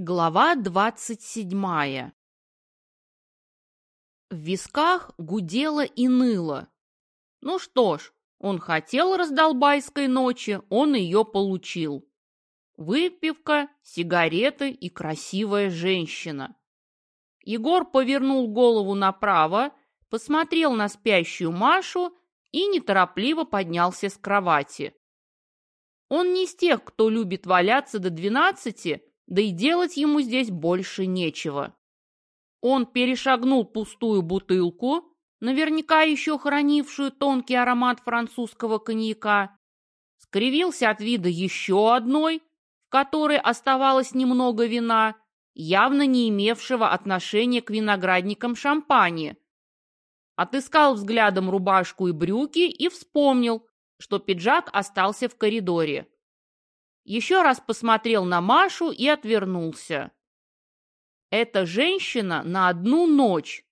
Глава двадцать седьмая В висках гудело и ныло. Ну что ж, он хотел раздолбайской ночи, он ее получил. Выпивка, сигареты и красивая женщина. Егор повернул голову направо, посмотрел на спящую Машу и неторопливо поднялся с кровати. Он не из тех, кто любит валяться до двенадцати, да и делать ему здесь больше нечего. Он перешагнул пустую бутылку, наверняка еще хранившую тонкий аромат французского коньяка, скривился от вида еще одной, в которой оставалось немного вина, явно не имевшего отношения к виноградникам шампани. Отыскал взглядом рубашку и брюки и вспомнил, что пиджак остался в коридоре еще раз посмотрел на Машу и отвернулся. Эта женщина на одну ночь.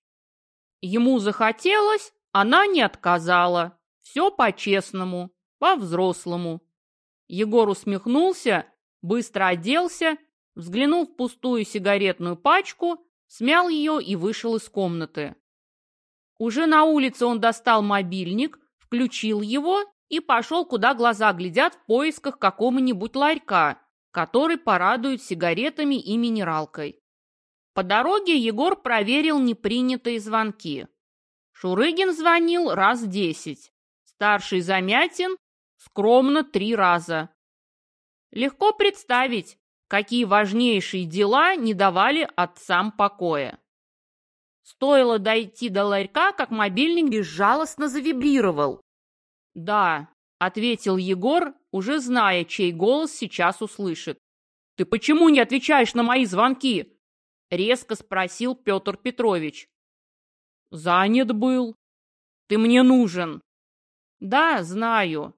Ему захотелось, она не отказала. Все по-честному, по-взрослому. Егор усмехнулся, быстро оделся, взглянул в пустую сигаретную пачку, смял ее и вышел из комнаты. Уже на улице он достал мобильник, включил его и пошел, куда глаза глядят в поисках какого-нибудь ларька, который порадует сигаретами и минералкой. По дороге Егор проверил непринятые звонки. Шурыгин звонил раз десять, старший Замятин скромно три раза. Легко представить, какие важнейшие дела не давали отцам покоя. Стоило дойти до ларька, как мобильник безжалостно завибрировал. «Да», — ответил Егор, уже зная, чей голос сейчас услышит. «Ты почему не отвечаешь на мои звонки?» — резко спросил Петр Петрович. «Занят был. Ты мне нужен». «Да, знаю.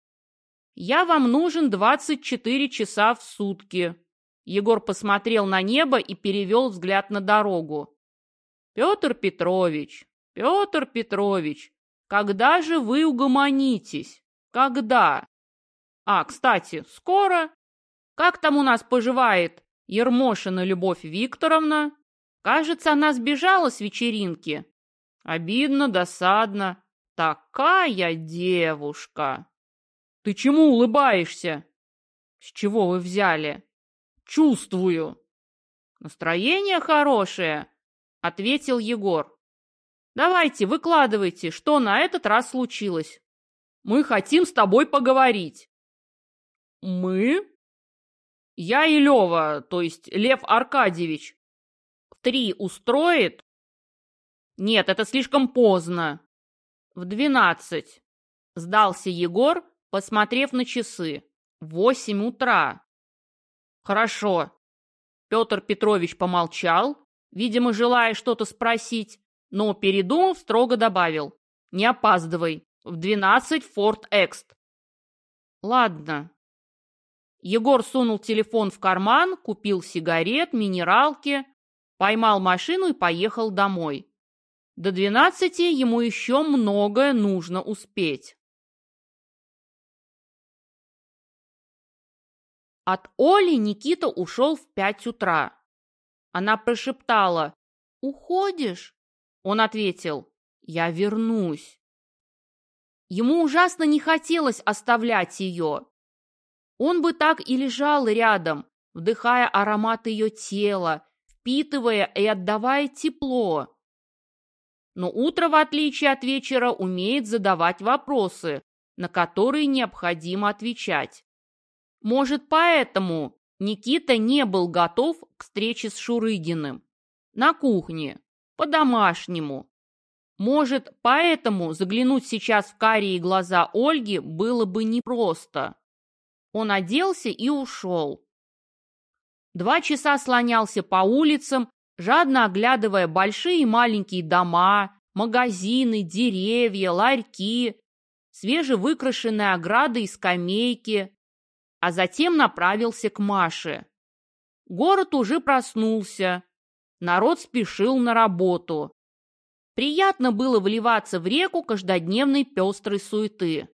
Я вам нужен 24 часа в сутки». Егор посмотрел на небо и перевел взгляд на дорогу. «Петр Петрович, Петр Петрович, когда же вы угомонитесь? Когда? А, кстати, скоро? Как там у нас поживает Ермошина Любовь Викторовна? Кажется, она сбежала с вечеринки. Обидно, досадно. Такая девушка. Ты чему улыбаешься? С чего вы взяли? Чувствую. Настроение хорошее, ответил Егор. Давайте, выкладывайте, что на этот раз случилось. Мы хотим с тобой поговорить. Мы? Я и Лева, то есть Лев Аркадьевич. В три устроит? Нет, это слишком поздно. В двенадцать. Сдался Егор, посмотрев на часы. Восемь утра. Хорошо. Петр Петрович помолчал, видимо, желая что-то спросить, но, передумав, строго добавил. «Не опаздывай. В двенадцать Форт Экст». «Ладно». Егор сунул телефон в карман, купил сигарет, минералки, поймал машину и поехал домой. До двенадцати ему еще многое нужно успеть. От Оли Никита ушел в пять утра. Она прошептала «Уходишь?» Он ответил, «Я вернусь». Ему ужасно не хотелось оставлять ее. Он бы так и лежал рядом, вдыхая аромат ее тела, впитывая и отдавая тепло. Но утро, в отличие от вечера, умеет задавать вопросы, на которые необходимо отвечать. Может, поэтому Никита не был готов к встрече с Шурыгиным. На кухне, по-домашнему. Может, поэтому заглянуть сейчас в карие глаза Ольги было бы непросто. Он оделся и ушел. Два часа слонялся по улицам, жадно оглядывая большие и маленькие дома, магазины, деревья, ларьки, свежевыкрашенные ограды и скамейки, а затем направился к Маше. Город уже проснулся, Народ спешил на работу. Приятно было вливаться в реку каждодневной пестрой суеты.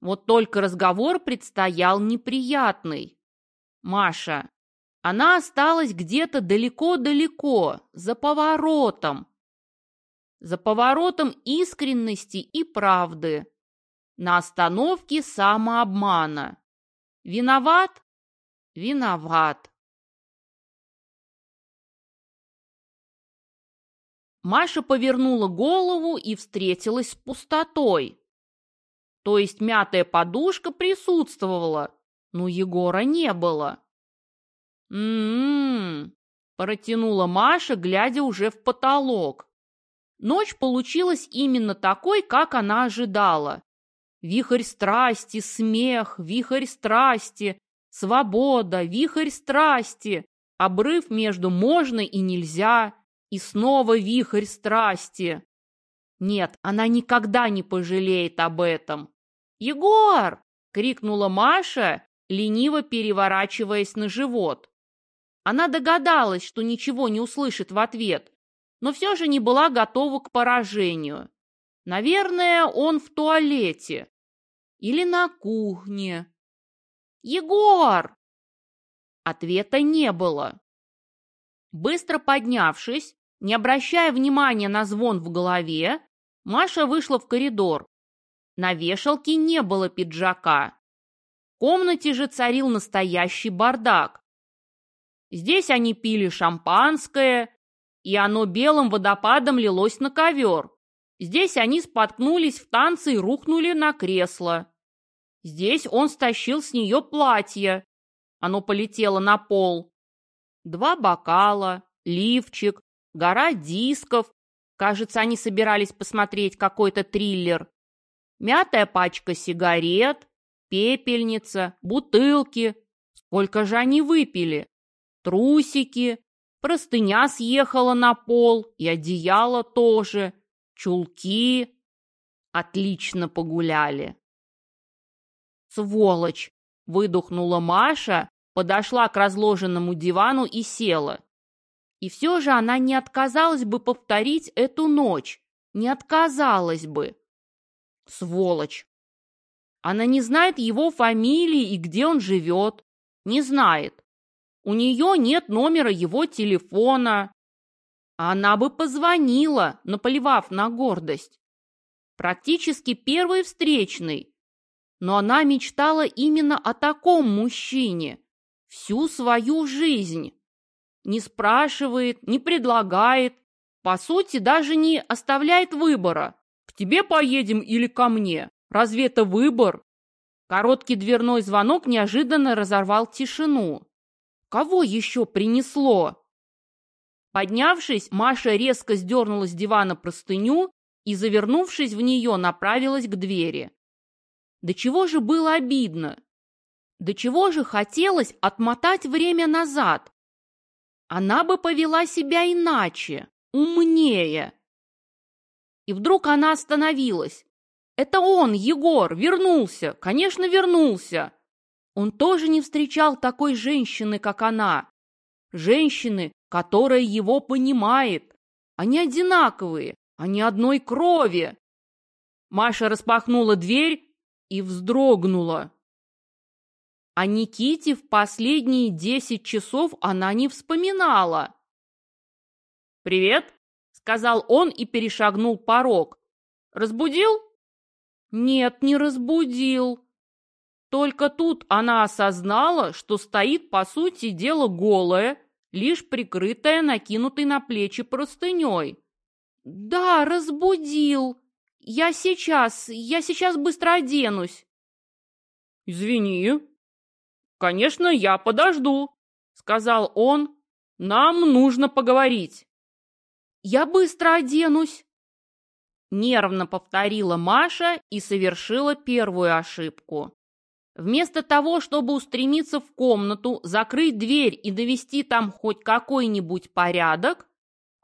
Вот только разговор предстоял неприятный. «Маша, Она осталась где-то далеко-далеко, за поворотом. За поворотом искренности и правды. На остановке самообмана. Виноват? Виноват. Маша повернула голову и встретилась с пустотой. То есть мятая подушка присутствовала, но Егора не было. «М-м-м», протянула Маша, глядя уже в потолок. Ночь получилась именно такой, как она ожидала. Вихрь страсти, смех, вихрь страсти, свобода, вихрь страсти, обрыв между можно и нельзя, и снова вихрь страсти. Нет, она никогда не пожалеет об этом. «Егор!» — крикнула Маша, лениво переворачиваясь на живот. Она догадалась, что ничего не услышит в ответ, но все же не была готова к поражению. Наверное, он в туалете или на кухне. «Егор!» Ответа не было. Быстро поднявшись, не обращая внимания на звон в голове, Маша вышла в коридор. На вешалке не было пиджака. В комнате же царил настоящий бардак. Здесь они пили шампанское, и оно белым водопадом лилось на ковер. Здесь они споткнулись в танце и рухнули на кресло. Здесь он стащил с нее платье. Оно полетело на пол. Два бокала, лифчик, гора дисков. Кажется, они собирались посмотреть какой-то триллер. Мятая пачка сигарет, пепельница, бутылки. Сколько же они выпили? Трусики, простыня съехала на пол и одеяло тоже, чулки. Отлично погуляли. «Сволочь!» — выдохнула Маша, подошла к разложенному дивану и села. И все же она не отказалась бы повторить эту ночь. Не отказалась бы. Сволочь. Она не знает его фамилии и где он живет. Не знает. У нее нет номера его телефона. Она бы позвонила, наплевав на гордость. Практически первый встречный. Но она мечтала именно о таком мужчине. Всю свою жизнь не спрашивает, не предлагает, по сути, даже не оставляет выбора. К тебе поедем или ко мне? Разве это выбор? Короткий дверной звонок неожиданно разорвал тишину. Кого еще принесло? Поднявшись, Маша резко сдернула с дивана простыню и, завернувшись в нее, направилась к двери. До чего же было обидно? До чего же хотелось отмотать время назад, она бы повела себя иначе, умнее. И вдруг она остановилась. Это он, Егор, вернулся, конечно, вернулся. Он тоже не встречал такой женщины, как она. Женщины, которая его понимает. Они одинаковые, они одной крови. Маша распахнула дверь и вздрогнула. О Никите в последние десять часов она не вспоминала. «Привет», — сказал он и перешагнул порог. «Разбудил?» «Нет, не разбудил». Только тут она осознала, что стоит, по сути дела, голая, лишь прикрытая накинутой на плечи простыней. «Да, разбудил. Я сейчас, я сейчас быстро оденусь». «Извини», «Конечно, я подожду», — сказал он. «Нам нужно поговорить». «Я быстро оденусь», — нервно повторила Маша и совершила первую ошибку. Вместо того, чтобы устремиться в комнату, закрыть дверь и довести там хоть какой-нибудь порядок,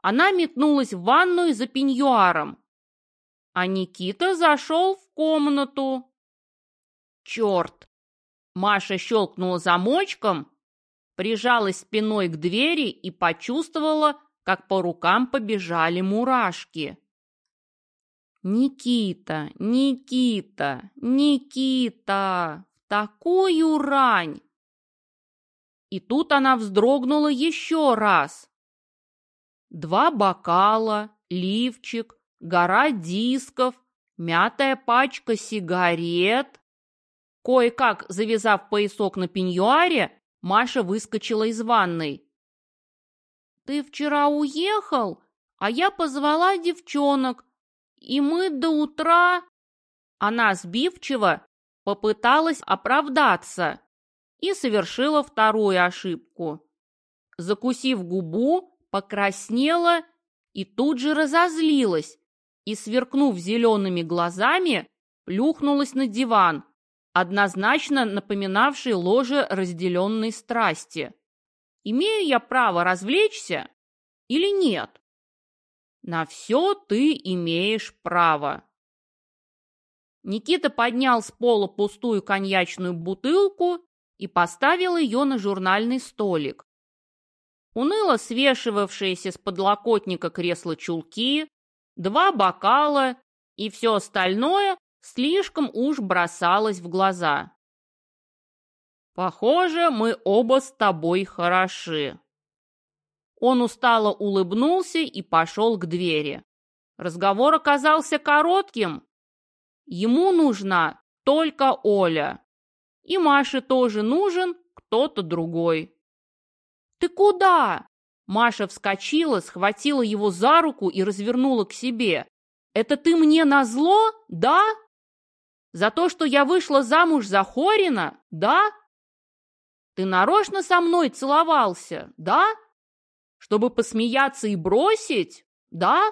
она метнулась в ванную за пеньюаром. А Никита зашел в комнату. Черт! Маша щелкнула замочком, прижалась спиной к двери и почувствовала, как по рукам побежали мурашки. «Никита, Никита, Никита! Такую рань!» И тут она вздрогнула еще раз. Два бокала, лифчик, гора дисков, мятая пачка сигарет. Кое-как, завязав поясок на пеньюаре, Маша выскочила из ванной. «Ты вчера уехал, а я позвала девчонок, и мы до утра...» Она сбивчиво попыталась оправдаться и совершила вторую ошибку. Закусив губу, покраснела и тут же разозлилась и, сверкнув зелеными глазами, плюхнулась на диван, однозначно напоминавший ложе разделенной страсти. Имею я право развлечься или нет? На все ты имеешь право. Никита поднял с пола пустую коньячную бутылку и поставил ее на журнальный столик. Уныло свешивавшиеся с подлокотника кресла чулки, два бокала и все остальное слишком уж бросалось в глаза. «Похоже, мы оба с тобой хороши». Он устало улыбнулся и пошел к двери. Разговор оказался коротким. Ему нужна только Оля. И Маше тоже нужен кто-то другой. «Ты куда?» Маша вскочила, схватила его за руку и развернула к себе. «Это ты мне назло, да? За то, что я вышла замуж за Хорина, да? Ты нарочно со мной целовался, да? Чтобы посмеяться и бросить, да?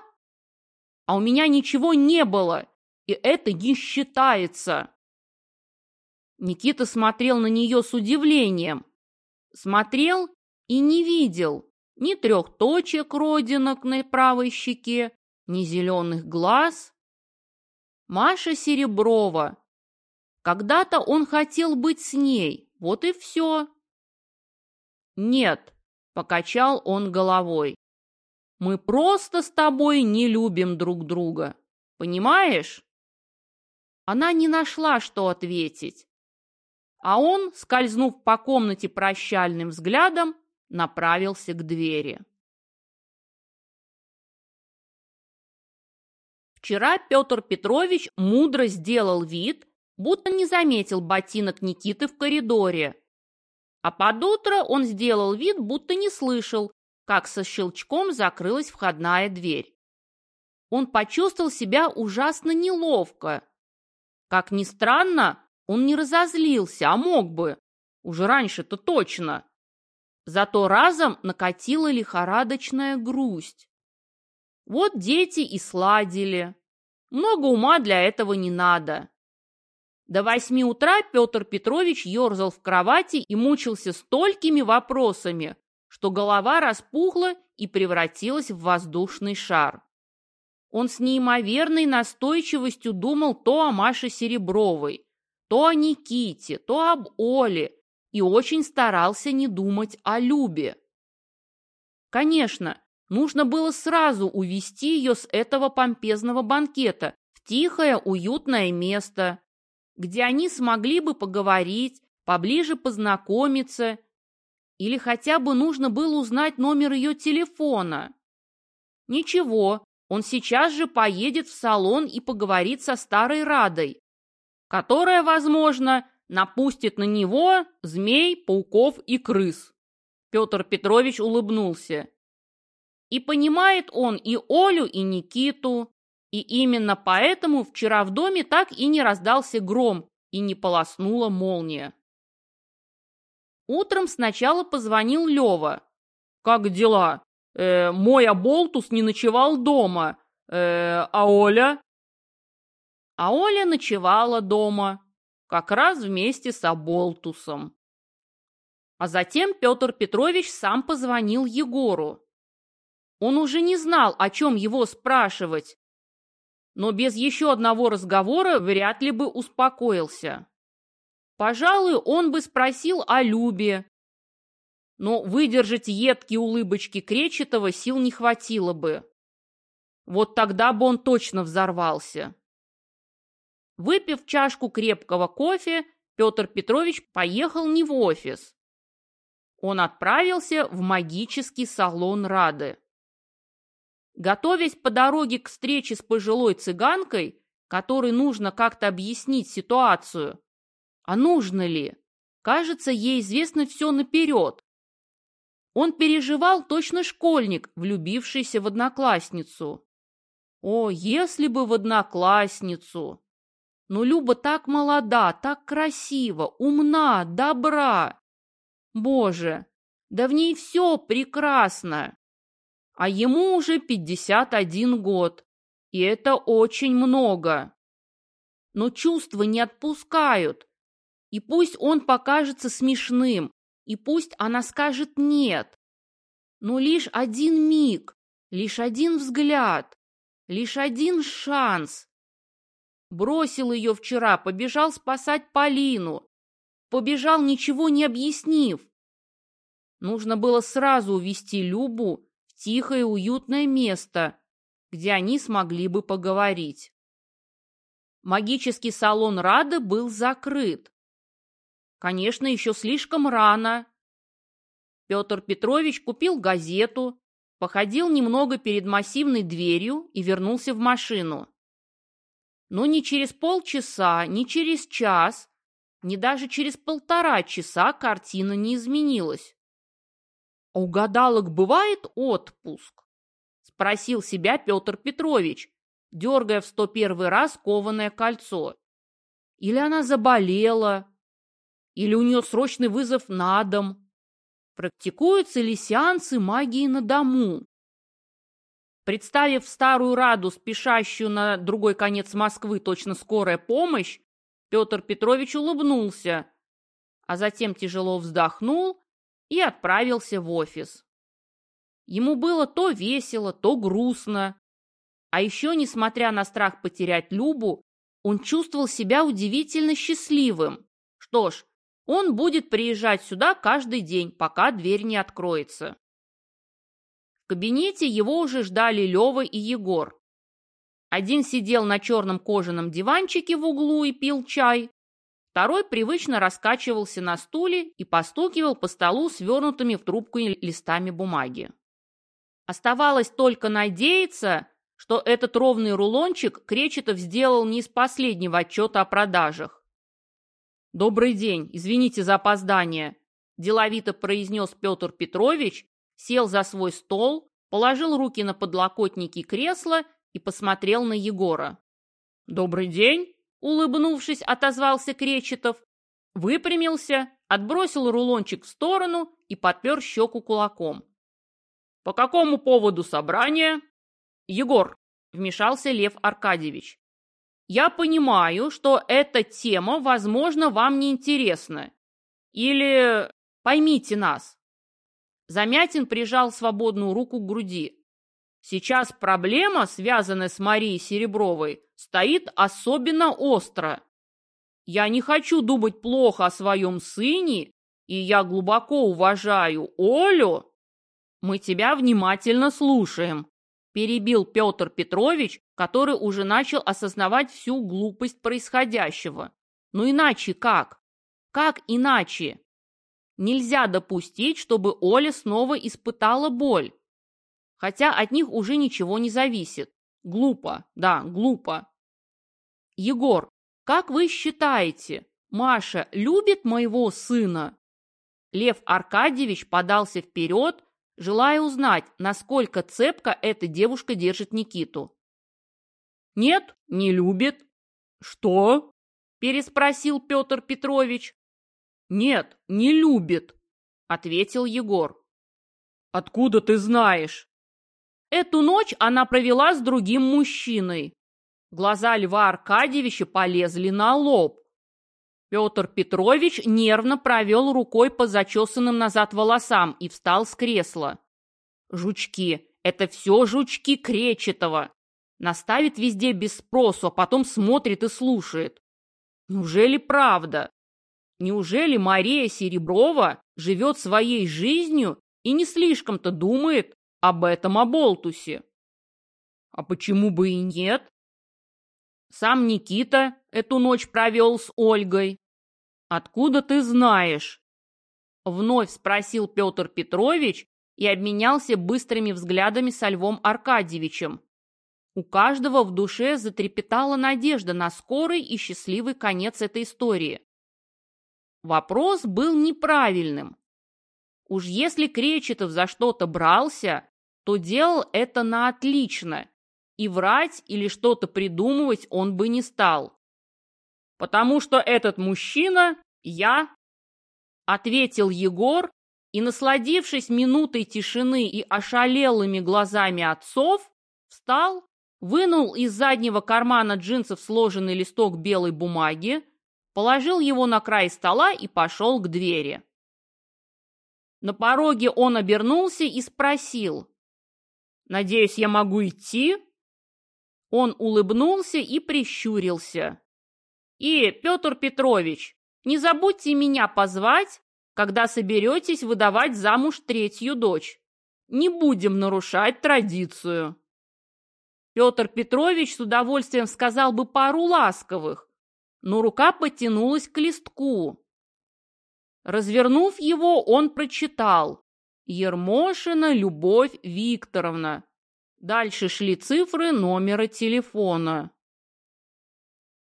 А у меня ничего не было, и это не считается». Никита смотрел на нее с удивлением. Смотрел и не видел ни трех точек родинок на правой щеке, ни зеленых глаз. Маша Сереброва. Когда-то он хотел быть с ней, вот и все. Нет, покачал он головой. Мы просто с тобой не любим друг друга. Понимаешь? Она не нашла, что ответить. А он, скользнув по комнате прощальным взглядом, направился к двери. Вчера Петр Петрович мудро сделал вид, будто не заметил ботинок Никиты в коридоре. А под утро он сделал вид, будто не слышал, как со щелчком закрылась входная дверь. Он почувствовал себя ужасно неловко. Как ни странно, он не разозлился, а мог бы. Уже раньше-то точно. Зато разом накатила лихорадочная грусть. Вот дети и сладили. Много ума для этого не надо. До восьми утра Петр Петрович ерзал в кровати и мучился столькими вопросами, что голова распухла и превратилась в воздушный шар. Он с неимоверной настойчивостью думал то о Маше Серебровой, то о Никите, то об Оле, и очень старался не думать о Любе. Конечно, нужно было сразу увести ее с этого помпезного банкета в тихое, уютное место, где они смогли бы поговорить, поближе познакомиться, или хотя бы нужно было узнать номер ее телефона. Ничего, он сейчас же поедет в салон и поговорит со старой Радой, которая, возможно, напустит на него змей, пауков и крыс. Петр Петрович улыбнулся. И понимает он и Олю, и Никиту, и именно поэтому вчера в доме так и не раздался гром и не полоснула молния. Утром сначала позвонил Лева. «Как дела? Э, мой Аболтус не ночевал дома. Э, а Оля?» А Оля ночевала дома, как раз вместе с Аболтусом. А затем Петр Петрович сам позвонил Егору. Он уже не знал, о чем его спрашивать, но без еще одного разговора вряд ли бы успокоился. Пожалуй, он бы спросил о Любе, но выдержать едкие улыбочки Кречетова сил не хватило бы. Вот тогда бы он точно взорвался. Выпив чашку крепкого кофе, Петр Петрович поехал не в офис. он отправился в магический салон Рады. Готовясь по дороге к встрече с пожилой цыганкой, которой нужно как-то объяснить ситуацию, а нужно ли? Кажется, ей известно все наперед. Он переживал точно школьник, влюбившийся в одноклассницу. О, если бы в одноклассницу! Но Люба так молода, так красива, умна, добра. Боже, да в ней все прекрасно. А ему уже 51 год, и это очень много. Но чувства не отпускают. И пусть он покажется смешным, и пусть она скажет «нет». Но лишь один миг, лишь один взгляд, лишь один шанс. Бросил ее вчера, побежал спасать Полину. Побежал, ничего не объяснив. Нужно было сразу увести Любу тихое уютное место, где они смогли бы поговорить. Магический салон Рады был закрыт. Конечно, еще слишком рано. Петр Петрович купил газету, походил немного перед массивной дверью и вернулся в машину. Но ни через полчаса, ни через час, ни даже через полтора часа картина не изменилась. «А у гадалок бывает отпуск?» – спросил себя Петр Петрович, дергая в сто первый раз кованое кольцо. «Или она заболела, или у нее срочный вызов на дом. Практикуются ли сеансы магии на дому? Представив старую Раду, спешащую на другой конец Москвы, точно скорая помощь, Петр Петрович улыбнулся, а затем тяжело вздохнул и отправился в офис. Ему было то весело, то грустно. А еще, несмотря на страх потерять Любу, он чувствовал себя удивительно счастливым. Что ж, он будет приезжать сюда каждый день, пока дверь не откроется. В кабинете его уже ждали Лева и Егор. Один сидел на черном кожаном диванчике в углу и пил чай, второй привычно раскачивался на стуле и постукивал по столу свернутыми в трубку листами бумаги. Оставалось только надеяться, что этот ровный рулончик Кречетов сделал не из последнего отчета о продажах. «Добрый день, извините за опоздание», – деловито произнес Петр Петрович, сел за свой стол, положил руки на подлокотники кресла и посмотрел на Егора. «Добрый день», – улыбнувшись, отозвался Кречетов, выпрямился, отбросил рулончик в сторону и подпер щеку кулаком. «По какому поводу собрание?» «Егор», – вмешался Лев Аркадьевич, я понимаю, что эта тема, возможно, вам не интересна. Или поймите нас. Замятин прижал свободную руку к груди. Сейчас проблема, связанная с Марией Серебровой, стоит особенно остро. Я не хочу думать плохо о своем сыне, и я глубоко уважаю Олю. Мы тебя внимательно слушаем перебил Петр Петрович, который уже начал осознавать всю глупость происходящего. Ну иначе как? Как иначе? Нельзя допустить, чтобы Оля снова испытала боль. Хотя от них уже ничего не зависит. Глупо, да, глупо. Егор, как вы считаете, Маша любит моего сына? Лев Аркадьевич подался вперед желая узнать, насколько цепко эта девушка держит Никиту. «Нет, не любит». «Что?» – переспросил Петр Петрович. «Нет, не любит», – ответил Егор. «Откуда ты знаешь?» Эту ночь она провела с другим мужчиной. Глаза Льва Аркадьевича полезли на лоб. Петр Петрович нервно провел рукой по зачесанным назад волосам и встал с кресла. «Жучки! Это все жучки Кречетова!» Наставит везде без спросу, а потом смотрит и слушает. Неужели правда? Неужели Мария Сереброва живет своей жизнью и не слишком-то думает об этом оболтусе? А почему бы и нет? Сам Никита эту ночь провел с Ольгой. Откуда ты знаешь? Вновь спросил Петр Петрович и обменялся быстрыми взглядами со Львом Аркадьевичем. У каждого в душе затрепетала надежда на скорый и счастливый конец этой истории. Вопрос был неправильным. Уж если Кречетов за что-то брался, то делал это на отлично, и врать или что-то придумывать он бы не стал. «Потому что этот мужчина – я», – ответил Егор, и, насладившись минутой тишины и ошалелыми глазами отцов, встал вынул из заднего кармана джинсов сложенный листок белой бумаги, положил его на край стола и пошел к двери. На пороге он обернулся и спросил. «Надеюсь, я могу идти?» Он улыбнулся и прищурился. «И, Петр Петрович, не забудьте меня позвать, когда соберетесь выдавать замуж третью дочь. Не будем нарушать традицию». Петр Петрович с удовольствием сказал бы пару ласковых, но рука потянулась к листку. Развернув его, он прочитал «Ермошина Любовь Викторовна». Дальше шли цифры номера телефона.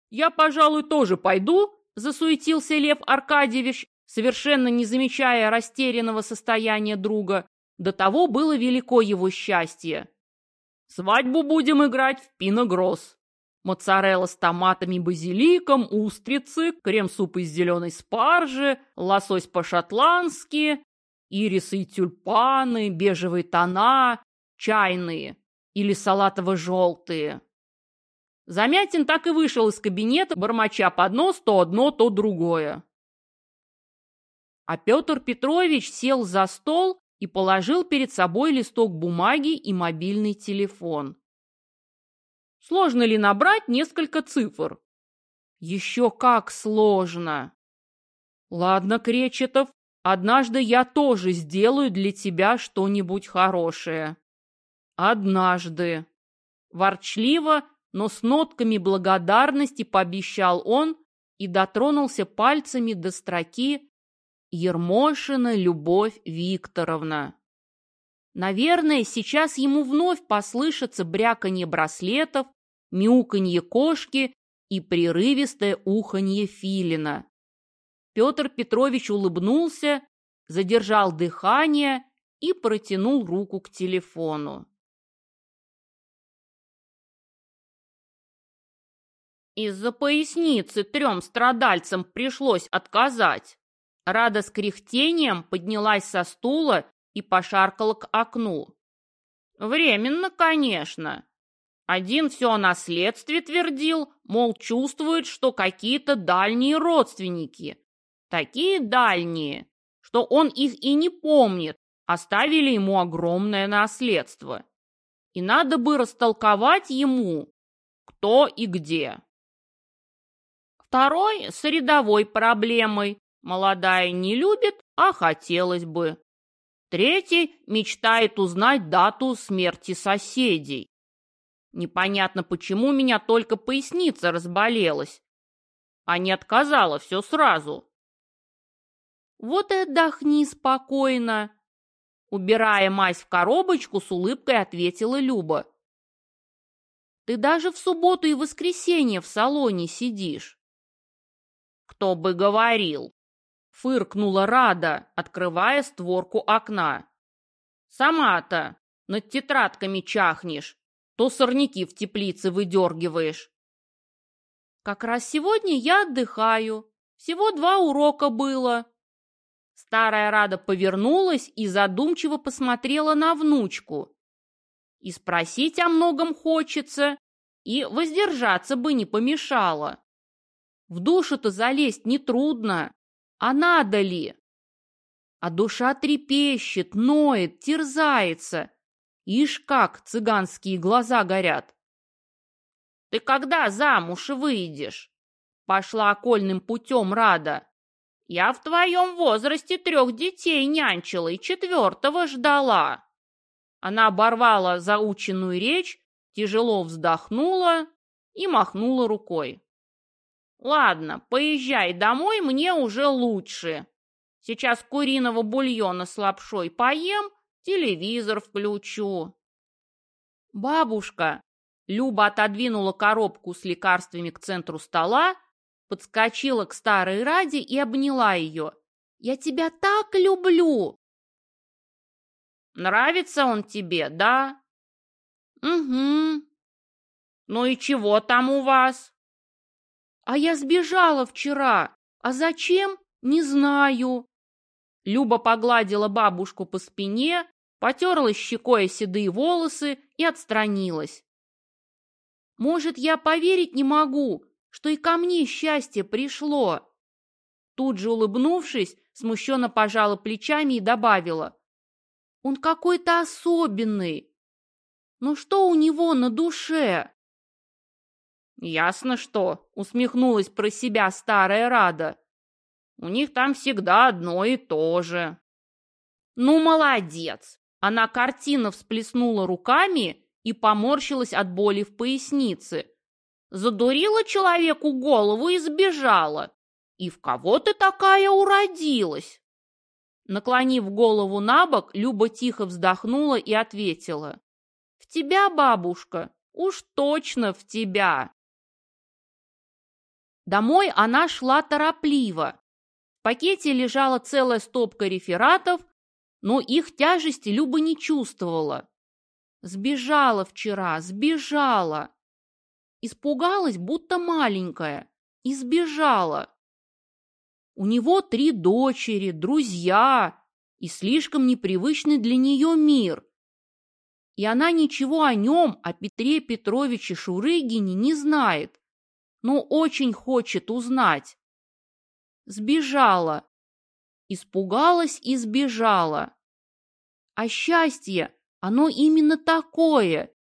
«Я, пожалуй, тоже пойду», – засуетился Лев Аркадьевич, совершенно не замечая растерянного состояния друга. До того было велико его счастье. Свадьбу будем играть в пиногросс. Моцарелла с томатами и базиликом, устрицы, крем-суп из зеленой спаржи, лосось по-шотландски, ирисы и тюльпаны, бежевые тона, чайные или салатово-желтые. Замятин так и вышел из кабинета, бормоча под нос то одно, то другое. А Петр Петрович сел за стол и положил перед собой листок бумаги и мобильный телефон. Сложно ли набрать несколько цифр? Еще как сложно. Ладно, Кречетов, однажды я тоже сделаю для тебя что-нибудь хорошее. Однажды. Ворчливо, но с нотками благодарности пообещал он и дотронулся пальцами до строки Ермошина Любовь Викторовна. Наверное, сейчас ему вновь послышится бряканье браслетов, мяуканье кошки и прерывистое уханье филина. Петр Петрович улыбнулся, задержал дыхание и протянул руку к телефону. Из-за поясницы трем страдальцам пришлось отказать. Рада с кряхтением поднялась со стула и пошаркала к окну. Временно, конечно. Один все о наследстве твердил, мол, чувствует, что какие-то дальние родственники. Такие дальние, что он их и не помнит, оставили ему огромное наследство. И надо бы растолковать ему, кто и где. Второй с рядовой проблемой, Молодая не любит, а хотелось бы. Третий мечтает узнать дату смерти соседей. Непонятно, почему меня только поясница разболелась, а не отказала все сразу. Вот и отдохни спокойно. Убирая мазь в коробочку, с улыбкой ответила Люба. Ты даже в субботу и воскресенье в салоне сидишь. Кто бы говорил, Фыркнула Рада, открывая створку окна. Сама-то над тетрадками чахнешь, то сорняки в теплице выдергиваешь. Как раз сегодня я отдыхаю. Всего два урока было. Старая Рада повернулась и задумчиво посмотрела на внучку. И спросить о многом хочется, и воздержаться бы не помешало. В душу-то залезть нетрудно. А надо ли? А душа трепещет, ноет, терзается. Ишь как цыганские глаза горят. Ты когда замуж выйдешь? Пошла окольным путем Рада. Я в твоем возрасте трех детей нянчила и четвертого ждала. Она оборвала заученную речь, тяжело вздохнула и махнула рукой. Ладно, поезжай домой, мне уже лучше. Сейчас куриного бульона с лапшой поем, телевизор включу. Бабушка, Люба отодвинула коробку с лекарствами к центру стола, подскочила к старой Раде и обняла ее. «Я тебя так люблю!» «Нравится он тебе, да?» «Угу». «Ну и чего там у вас?» «А я сбежала вчера. А зачем? Не знаю». Люба погладила бабушку по спине, потерла щекой седые волосы и отстранилась. Может, я поверить не могу, что и ко мне счастье пришло?» Тут же улыбнувшись, смущенно пожала плечами и добавила. «Он какой-то особенный. Но что у него на душе?» «Ясно что», — усмехнулась про себя старая Рада. «У них там всегда одно и то же». «Ну, молодец!» Она картинно всплеснула руками и поморщилась от боли в пояснице. Задурила человеку голову и сбежала. И в кого ты такая уродилась? Наклонив голову на бок, Люба тихо вздохнула и ответила. В тебя, бабушка, уж точно в тебя. Домой она шла торопливо. В пакете лежала целая стопка рефератов, но их тяжести Люба не чувствовала. Сбежала вчера, сбежала. Испугалась, будто маленькая, и сбежала. У него три дочери, друзья и слишком непривычный для нее мир. И она ничего о нем, о Петре Петровиче Шурыгине не знает, но очень хочет узнать. Сбежала. Испугалась и сбежала. А счастье оно именно такое.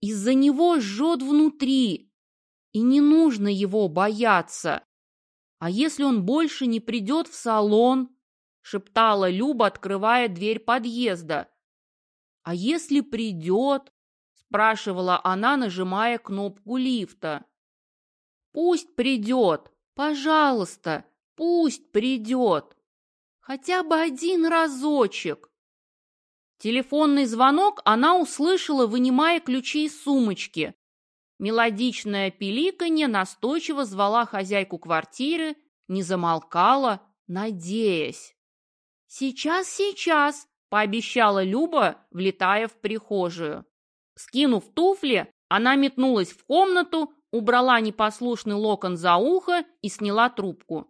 Из-за него жжет внутри. И не нужно его бояться. А если он больше не придет в салон? Шептала Люба, открывая дверь подъезда. А если придет? Спрашивала она, нажимая кнопку лифта. Пусть придет, пожалуйста, пусть придет. Хотя бы один разочек. Телефонный звонок она услышала, вынимая ключи из сумочки. Мелодичное пиликанье настойчиво звала хозяйку квартиры, не замолкала, надеясь. «Сейчас, сейчас!» – пообещала Люба, влетая в прихожую. Скинув туфли, она метнулась в комнату, убрала непослушный локон за ухо и сняла трубку.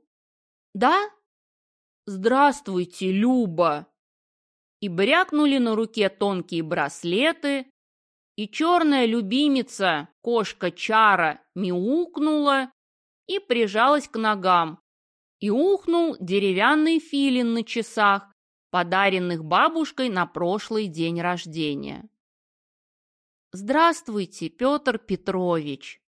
«Да?» «Здравствуйте, Люба!» и брякнули на руке тонкие браслеты, и черная любимица, кошка Чара, мяукнула и прижалась к ногам, и ухнул деревянный филин на часах, подаренных бабушкой на прошлый день рождения. «Здравствуйте, Петр Петрович!»